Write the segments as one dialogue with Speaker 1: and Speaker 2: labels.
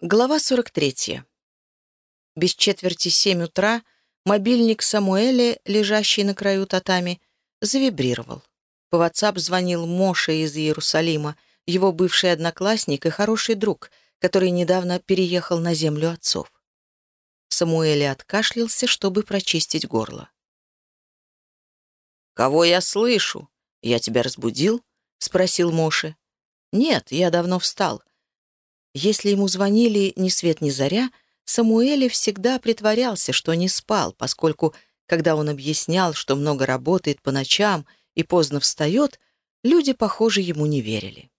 Speaker 1: Глава 43. Без четверти семь утра мобильник Самуэля, лежащий на краю татами, завибрировал. По WhatsApp звонил Моша из Иерусалима, его бывший одноклассник и хороший друг, который недавно переехал на землю отцов. Самуэль откашлялся, чтобы прочистить горло.
Speaker 2: «Кого я слышу? Я тебя разбудил?» — спросил Моше.
Speaker 1: «Нет, я давно встал. Если ему звонили ни свет ни заря, Самуэле всегда притворялся, что не спал, поскольку, когда он объяснял, что много работает по ночам и поздно встает, люди, похоже, ему не верили.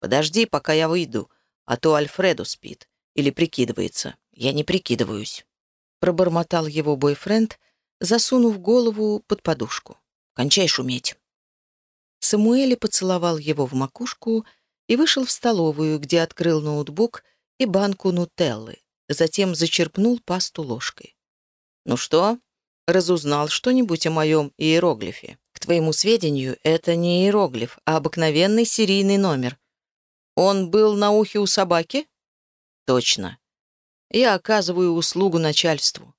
Speaker 2: «Подожди, пока я выйду, а то Альфреду спит или прикидывается. Я не прикидываюсь», —
Speaker 1: пробормотал его бойфренд, засунув голову под подушку.
Speaker 2: «Кончай шуметь».
Speaker 1: Самуэле поцеловал его в макушку вышел в столовую, где открыл ноутбук и банку нутеллы, затем зачерпнул пасту ложкой.
Speaker 2: «Ну что, разузнал что-нибудь о моем иероглифе? К твоему сведению, это не иероглиф, а обыкновенный серийный номер. Он был на ухе у собаки?» «Точно. Я оказываю услугу начальству.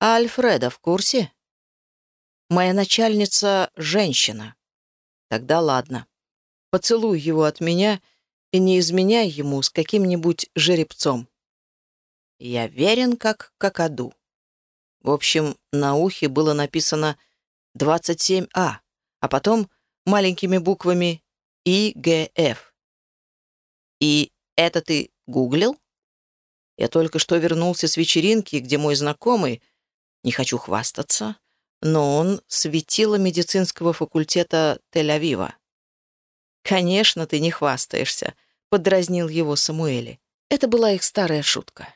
Speaker 2: А Альфреда в курсе?» «Моя начальница — женщина. Тогда ладно. Поцелуй его от меня и не изменяй ему с каким-нибудь жеребцом. Я верен, как какаду. В общем, на ухе было написано 27А, а потом маленькими буквами ИГФ. И это ты гуглил? Я только что вернулся с вечеринки, где мой знакомый, не хочу хвастаться, но он светило медицинского факультета Тель-Авива. «Конечно, ты не хвастаешься», — подразнил его Самуэли. Это была их старая шутка.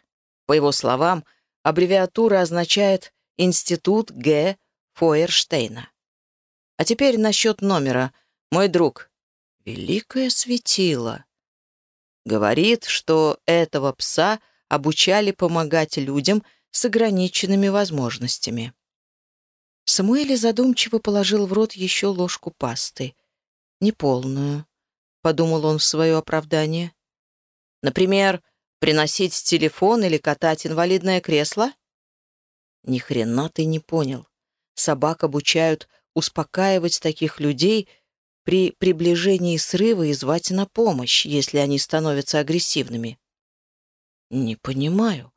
Speaker 2: По его словам, аббревиатура означает «Институт Г. Фойерштейна». А теперь насчет номера. Мой друг. Великое светило. Говорит, что этого пса обучали помогать людям с ограниченными возможностями. Самуэли задумчиво положил в рот еще ложку пасты неполную», — подумал он в свое оправдание. «Например, приносить телефон или катать инвалидное кресло?» Ни хрена ты не понял. Собак обучают успокаивать таких людей при приближении срыва и звать на помощь, если они становятся агрессивными. Не понимаю,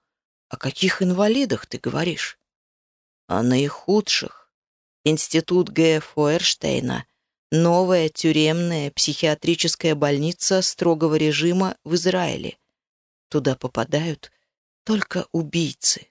Speaker 2: о каких инвалидах ты говоришь? О наихудших. Институт Г. Фойерштейна Новая тюремная психиатрическая больница строгого режима в Израиле. Туда попадают только убийцы.